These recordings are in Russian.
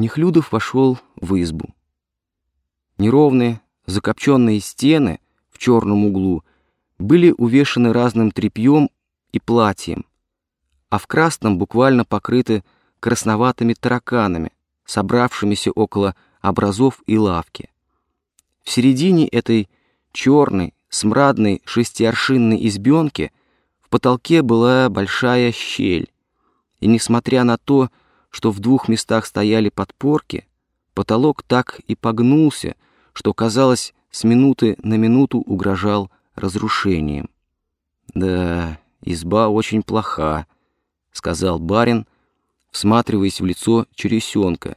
Нехлюдов вошел в избу. Неровные, закопченные стены в черном углу были увешаны разным тряпьем и платьем, а в красном буквально покрыты красноватыми тараканами, собравшимися около образов и лавки. В середине этой черной, смрадной шестиаршинной избенки в потолке была большая щель, и несмотря на то, что в двух местах стояли подпорки, потолок так и погнулся, что, казалось, с минуты на минуту угрожал разрушением. «Да, изба очень плоха», — сказал барин, всматриваясь в лицо чересенка,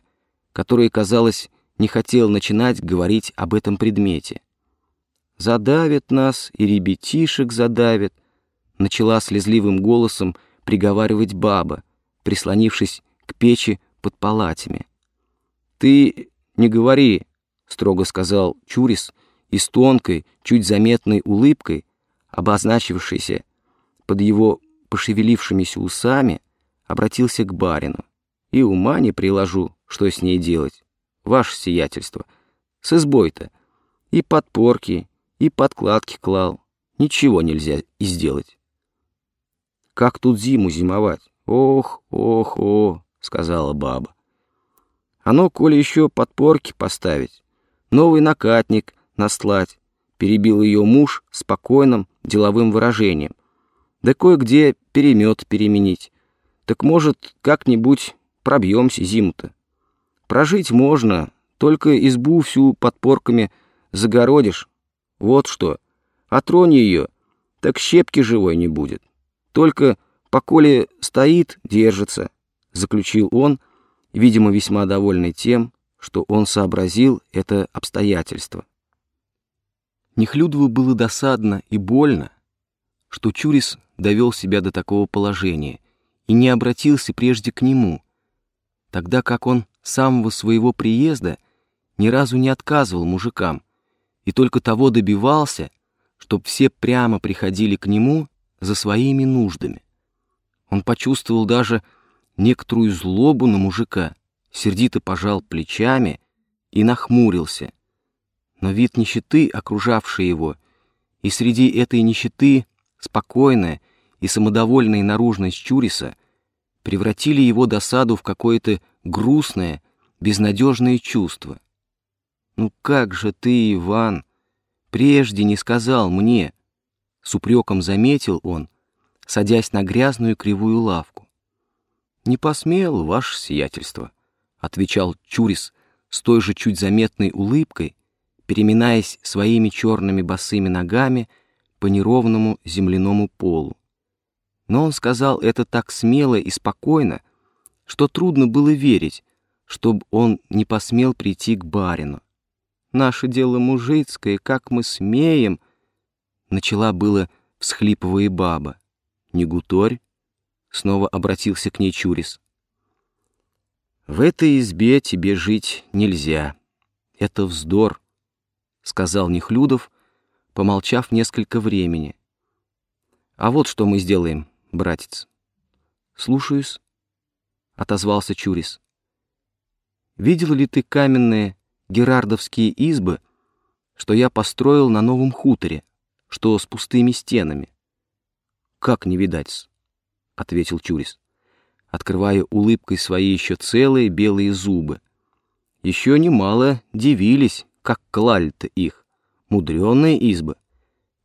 который, казалось, не хотел начинать говорить об этом предмете. «Задавит нас и ребятишек задавит», — начала слезливым голосом приговаривать баба, прислонившись к печи под палатями. «Ты не говори», — строго сказал Чурис, и с тонкой, чуть заметной улыбкой, обозначившейся под его пошевелившимися усами, обратился к барину. «И ума не приложу, что с ней делать, ваше сиятельство. С избой-то. И подпорки, и подкладки клал. Ничего нельзя и сделать». «Как тут зиму зимовать? Ох, ох, ох!» Сказала баба. Оно, коли еще подпорки поставить, новый накатник настлать, перебил ее муж спокойным деловым выражением. Да кое-где перемет переменить. Так, может, как-нибудь пробьемся зиму-то. Прожить можно, только избу всю подпорками загородишь. Вот что. Отронь ее, так щепки живой не будет. Только поколе стоит, держится заключил он, видимо, весьма довольный тем, что он сообразил это обстоятельство. Нехлюдову было досадно и больно, что Чурис довел себя до такого положения и не обратился прежде к нему, тогда как он с самого своего приезда ни разу не отказывал мужикам и только того добивался, чтобы все прямо приходили к нему за своими нуждами. Он почувствовал даже, некоторую злобу на мужика, сердито пожал плечами и нахмурился. Но вид нищеты, окружавший его, и среди этой нищеты спокойная и самодовольная наружность Чуриса превратили его досаду в какое-то грустное, безнадежное чувство. «Ну как же ты, Иван, прежде не сказал мне?» С упреком заметил он, садясь на грязную кривую лавку. «Не посмел, ваше сиятельство», — отвечал Чурис с той же чуть заметной улыбкой, переминаясь своими черными босыми ногами по неровному земляному полу. Но он сказал это так смело и спокойно, что трудно было верить, чтобы он не посмел прийти к барину. «Наше дело мужицкое, как мы смеем!» Начала было, всхлипывая баба. «Не гуторь!» Снова обратился к ней Чурис. «В этой избе тебе жить нельзя. Это вздор», — сказал Нехлюдов, помолчав несколько времени. «А вот что мы сделаем, братец». «Слушаюсь», — отозвался Чурис. «Видел ли ты каменные герардовские избы, что я построил на новом хуторе, что с пустыми стенами?» «Как не видать-с?» — ответил Чурис, открывая улыбкой свои еще целые белые зубы. Еще немало дивились, как клали-то их, мудреные избы.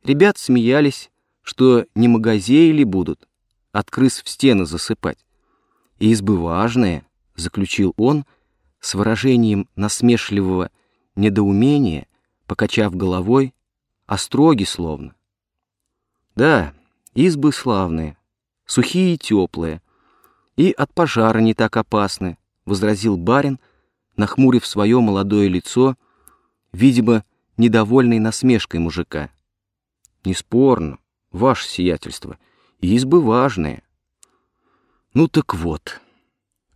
Ребят смеялись, что не магазеи будут, от крыс в стены засыпать. Избы важные, — заключил он с выражением насмешливого недоумения, покачав головой, остроги словно. Да, избы славные, сухие и теплые, и от пожара не так опасны, — возразил барин, нахмурив свое молодое лицо, видимо, недовольной насмешкой мужика. Неспорно, ваше сиятельство, избы важные. Ну так вот,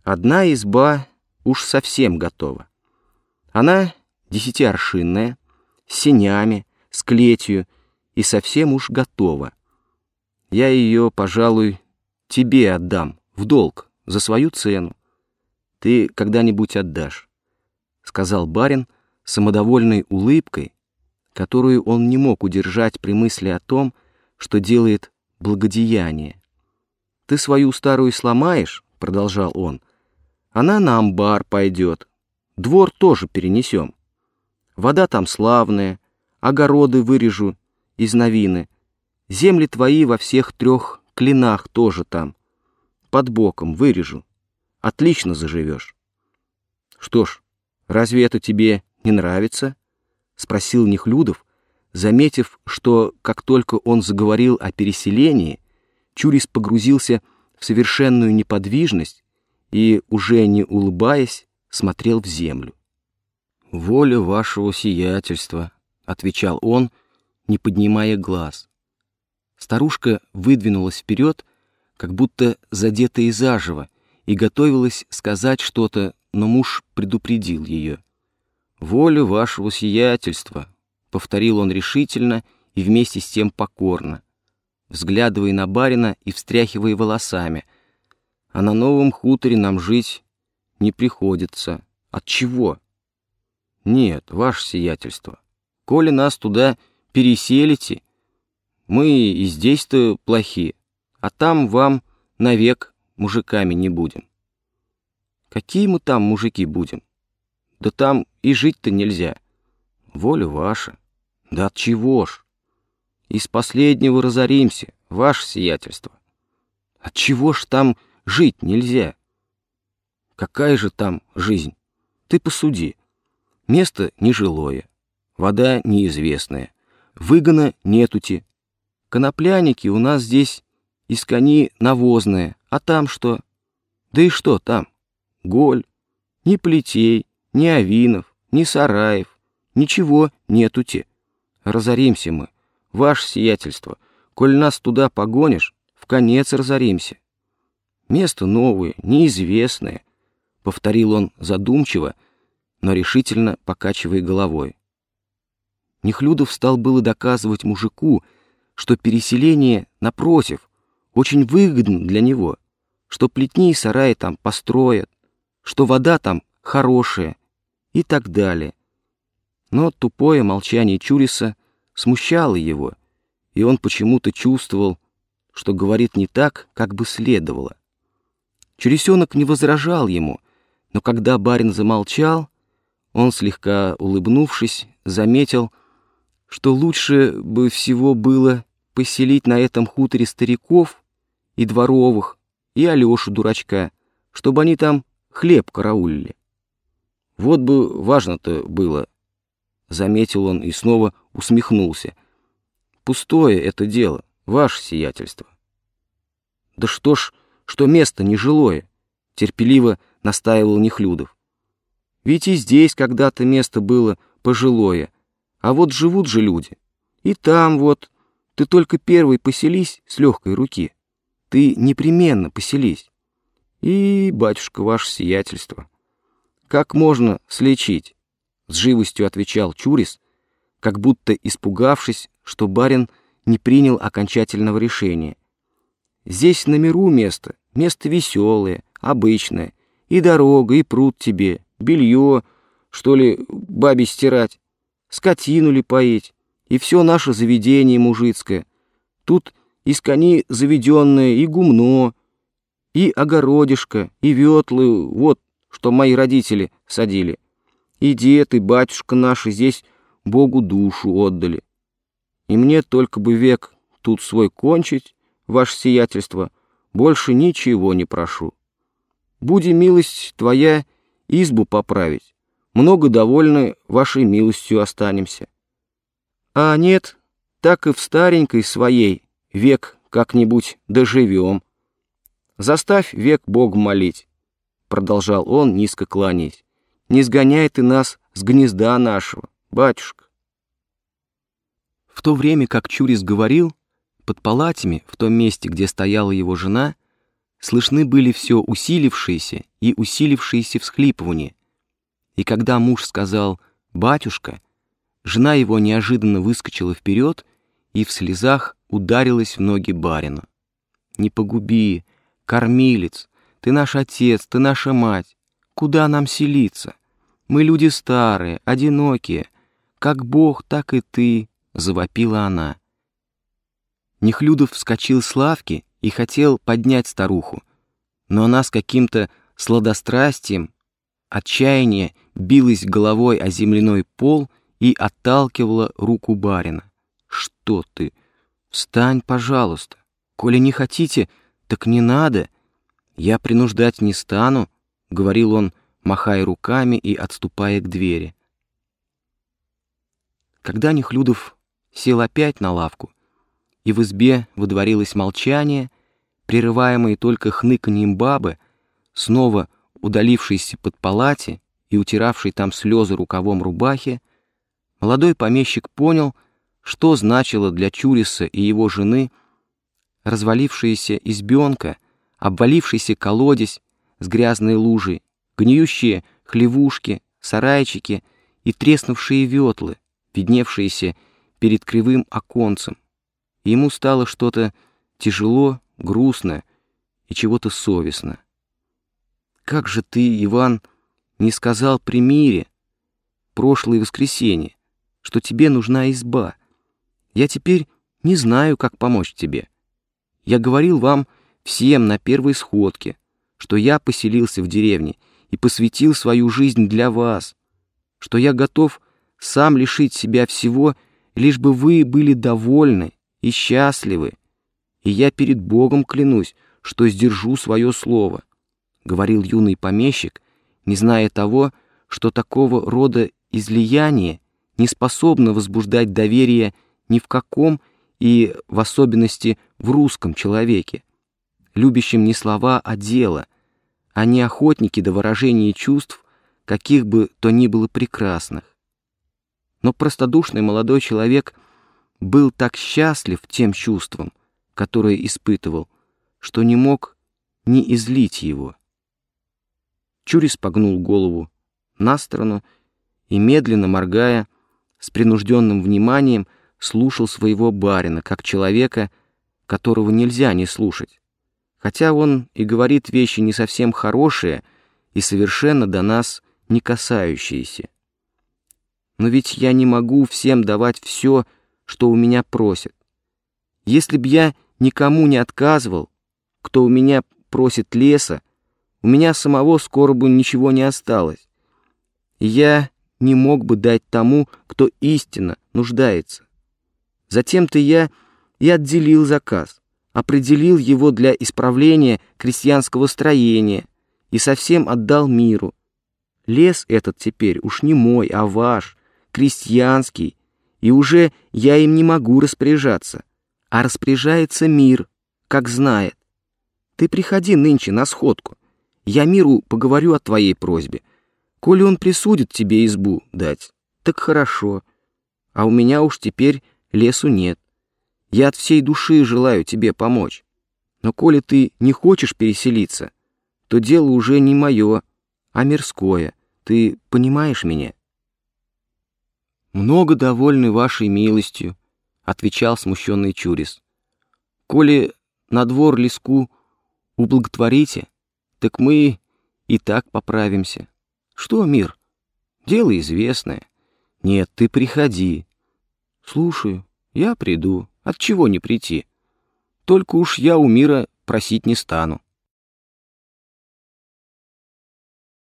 одна изба уж совсем готова. Она десятиаршинная, с сенями, с клетью и совсем уж готова. Я ее, пожалуй, тебе отдам, в долг, за свою цену. ты когда-нибудь отдашь», — сказал барин самодовольной улыбкой, которую он не мог удержать при мысли о том, что делает благодеяние. «Ты свою старую сломаешь», — продолжал он, — «она на амбар пойдет, двор тоже перенесем. Вода там славная, огороды вырежу из новины, земли твои во всех трех клинах тоже там, под боком вырежу, отлично заживешь». «Что ж, разве это тебе не нравится?» — спросил Нехлюдов, заметив, что как только он заговорил о переселении, Чурис погрузился в совершенную неподвижность и, уже не улыбаясь, смотрел в землю. «Воля вашего сиятельства», — отвечал он, не поднимая глаз. Старушка выдвинулась вперед, как будто задетая заживо, и готовилась сказать что-то, но муж предупредил ее. «Воля вашего сиятельства», — повторил он решительно и вместе с тем покорно, взглядывая на барина и встряхивая волосами. «А на новом хуторе нам жить не приходится. От чего?» «Нет, ваше сиятельство, коли нас туда переселите, мы и здесь-то плохие, а там вам навек мужиками не будем». «Какие мы там мужики будем?» Да там и жить-то нельзя. Воля ваша. Да от чего ж? Из последнего разоримся, ваше сиятельство. От чего ж там жить нельзя? Какая же там жизнь? Ты посуди. Место нежилое, вода неизвестная, выгона нетути. Конопляники у нас здесь из кони навозные, а там что? Да и что там? Голь, ни плетей, ни авинов, ни сараев, ничего нету-те. Разоримся мы, ваше сиятельство, коль нас туда погонишь, в конец разоримся. Место новое, неизвестное, — повторил он задумчиво, но решительно покачивая головой. Нехлюдов стал было доказывать мужику, что переселение, напротив, очень выгодно для него, что плетни и сараи там построят, что вода там хорошая, и так далее. Но тупое молчание Чуриса смущало его, и он почему-то чувствовал, что говорит не так, как бы следовало. Чурисенок не возражал ему, но когда барин замолчал, он, слегка улыбнувшись, заметил, что лучше бы всего было поселить на этом хуторе стариков и дворовых, и Алешу дурачка, чтобы они там хлеб караулили. Вот бы важно-то было, заметил он и снова усмехнулся. Пустое это дело, ваше сиятельство. Да что ж, что место нежилое, терпеливо настаивал Нехлюдов. Ведь и здесь когда-то место было пожилое, а вот живут же люди. И там вот, ты только первый поселись с легкой руки. Ты непременно поселись. И, батюшка, ваше сиятельство, как можно слечить? С живостью отвечал Чурис, как будто испугавшись, что барин не принял окончательного решения. Здесь на миру место, место веселое, обычное, и дорога, и пруд тебе, белье, что ли, бабе стирать, скотину ли поить, и все наше заведение мужицкое. Тут из кони заведенное и гумно, и огородишко, и ветлы, вот что мои родители садили. И дед, и батюшка наши здесь Богу душу отдали. И мне только бы век тут свой кончить, ваше сиятельство, больше ничего не прошу. Буди милость твоя избу поправить, много довольны вашей милостью останемся. А нет, так и в старенькой своей век как-нибудь доживем. Заставь век Бог молить продолжал он, низко кланяясь, не сгоняй ты нас с гнезда нашего, батюшка. В то время, как Чурис говорил, под палатями, в том месте, где стояла его жена, слышны были все усилившиеся и усилившиеся всхлипывания. И когда муж сказал «батюшка», жена его неожиданно выскочила вперед и в слезах ударилась в ноги барина. «Не погуби, кормилец, ты наш отец, ты наша мать. куда нам селиться? Мы люди старые, одинокие. Как Бог, так и ты, — завопила она. Нехлюдов вскочил с лавки и хотел поднять старуху, но она с каким-то сладострастием, отчаяние билась головой о земляной пол и отталкивала руку барина. «Что ты? Встань, пожалуйста. Коли не хотите, так не надо. Я принуждать не стану», — говорил он, махая руками и отступая к двери. Когда Нехлюдов сел опять на лавку, и в избе выдворилось молчание, прерываемое только хныканьем бабы, снова удалившейся под палате и утиравшей там слезы рукавом рубахи, молодой помещик понял, что значило для Чуриса и его жены развалившаяся избенка, обвалившийся колодец с грязной лужей, гниющие хлевушки, сарайчики и треснувшие ветлы, видневшиеся перед кривым оконцем. И ему стало что-то тяжело, грустно и чего-то совестно. «Как же ты, Иван, не сказал при мире, прошлое воскресенье, что тебе нужна изба? Я теперь не знаю, как помочь тебе. Я говорил вам всем на первой сходке, что я поселился в деревне и посвятил свою жизнь для вас, что я готов сам лишить себя всего, лишь бы вы были довольны и счастливы, и я перед Богом клянусь, что сдержу свое слово», — говорил юный помещик, не зная того, что такого рода излияние не способно возбуждать доверие ни в каком и в особенности в русском человеке, любящем не слова, а дело, а не охотники до выражения чувств, каких бы то ни было прекрасных. Но простодушный молодой человек был так счастлив тем чувством, которое испытывал, что не мог не излить его. Чурис погнул голову на сторону и, медленно моргая, с принужденным вниманием слушал своего барина, как человека, которого нельзя не слушать, хотя он и говорит вещи не совсем хорошие и совершенно до нас не касающиеся. Но ведь я не могу всем давать все, что у меня просят. Если б я никому не отказывал, кто у меня просит леса, у меня самого скоро бы ничего не осталось. Я не мог бы дать тому, кто истинно нуждается. Затем-то я и отделил заказ, определил его для исправления крестьянского строения и совсем отдал миру. Лес этот теперь уж не мой, а ваш, крестьянский, и уже я им не могу распоряжаться, а распоряжается мир, как знает. Ты приходи нынче на сходку, я миру поговорю о твоей просьбе. Коли он присудит тебе избу дать, так хорошо. А у меня уж теперь лесу нет. Я от всей души желаю тебе помочь. Но коли ты не хочешь переселиться, то дело уже не мое, а мирское. Ты понимаешь меня?» «Много довольны вашей милостью», — отвечал смущенный Чурис. «Коли на двор леску ублаготворите, так мы и так поправимся. Что, мир? Дело известное. Нет, ты приходи. Слушаю, я приду. От чего не прийти? Только уж я у мира просить не стану.